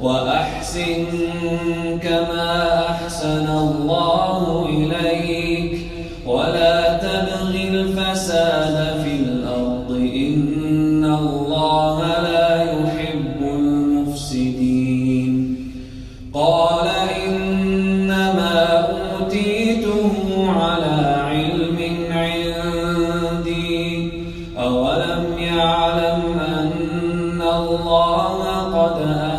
وأحسن كما أحسن الله إليك. ولا تبغ الفساد في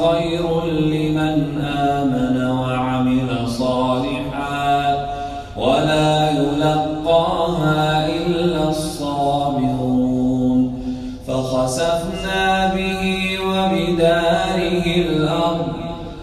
خير لمن آمن وعمل صالحا.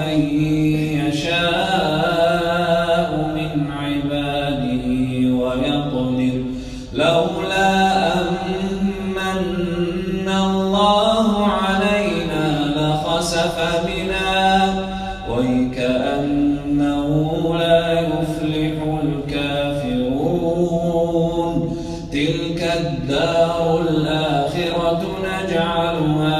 لمن يشاء من عباده ويقدر. لولا الله علينا لخسف بنا. لا يفلح الكافرون. تلك الدار الآخرة نجعلها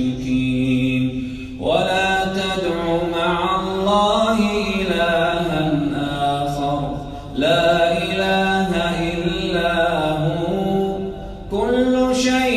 المشركين. ولا تدع مع الله إلها آخر. لا إله إلا هو. كل شيء